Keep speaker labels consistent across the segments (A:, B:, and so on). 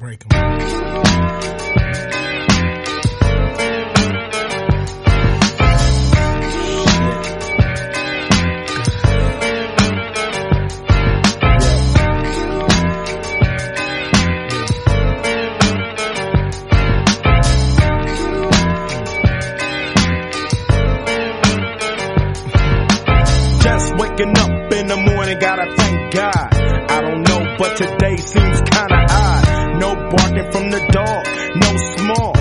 A: Break them.
B: Just waking up in the morning, gotta thank God. I don't know, but today seems kinda barking from the dog, no small.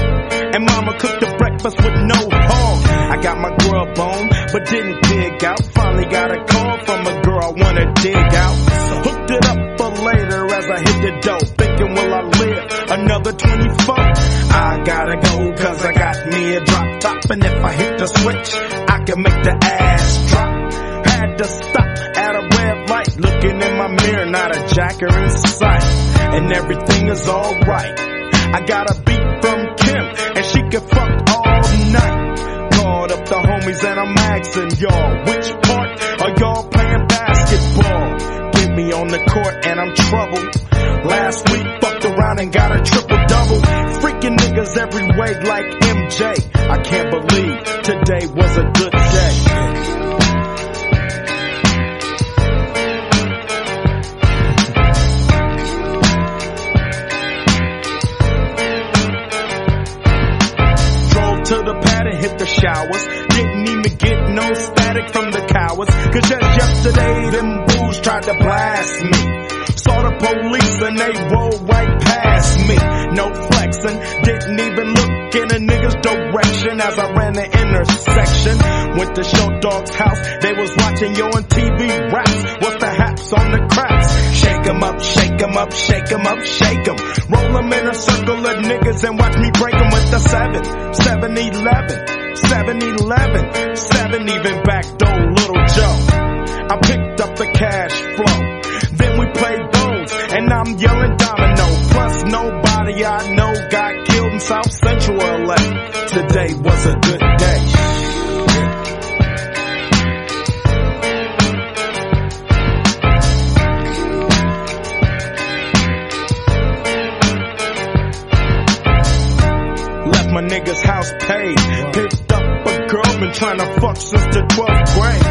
B: And mama cooked the breakfast with no hog. I got my grub on, but didn't dig out. Finally got a call from a girl I wanna dig out. Hooked it up for later as I hit the dough. Thinking, will I live another 24? I gotta go, cause I got me a drop top. And if I hit the switch, I can make the ass drop. Had to stop at a red light, looking in my mirror, not a jacker in sight. And everything is alright. I got a beat from Kim, and she can fuck all night. Called up the homies and I'm asking y'all, which part are y'all playing basketball? Get me on the court and I'm troubled. Last week fucked around and got a triple double. Freaking niggas every way like MJ. I can't believe today was a good day. Hit the showers. Didn't even get no static from the cowards. Cause just yesterday, them fools tried to blast me. Saw the police and they rolled right past me. No flexing, didn't even look in a nigga's direction as I ran the intersection. Went to Short Dog's house, they was watching yo on TV raps. What's the haps on the craps? Shake 'em up, shake 'em up, shake shake 'em up, shake niggas and watch me break break 'em with the 7, 7 11, 7 11, 7 even back door Little Joe. I picked up the cash flow. Then we played bones, and I'm yelling domino. Plus nobody I know got killed in South Central LA. Today was a good day. Nigga's house paid. Picked up a girl, been trying to fuck since the 12th grade.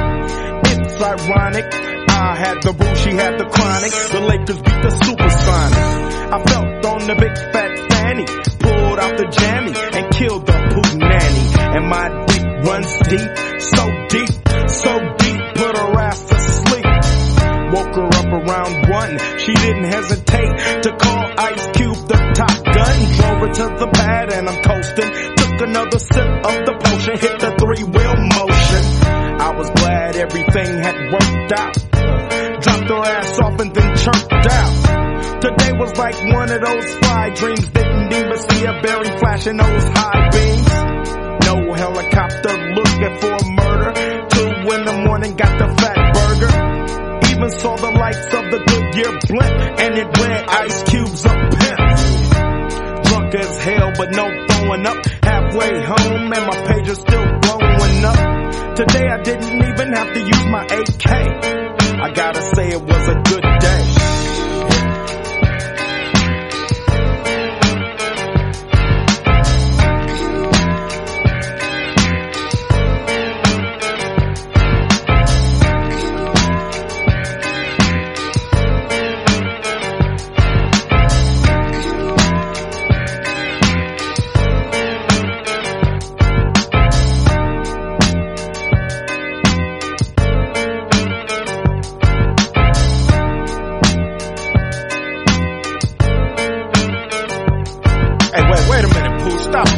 B: It's ironic. I had the boo, she had the chronic. The Lakers beat the SuperSonics. I felt on the big fat fanny. Pulled out the jammy and killed the poop nanny. And my dick runs deep, so deep, so deep, put her ass to sleep. Woke her up around one. She didn't hesitate to call Ice Cube the top gun. Drove her to the pad and I'm coasting. Another sip of the potion, hit the three wheel motion. I was glad everything had worked out. Dropped her ass off and then chirped out. Today was like one of those fly dreams. Didn't even see a berry flashing those high beams. No helicopter looking for a murder. Two in the morning, got the fat burger. Even saw the lights of the Goodyear blimp, and it went Ice as hell, but no throwing up. Halfway home, and my page is still blowing up. Today I didn't even have to use my AK. I gotta say it was a good day.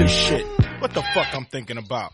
B: This shit. What the fuck I'm thinking about?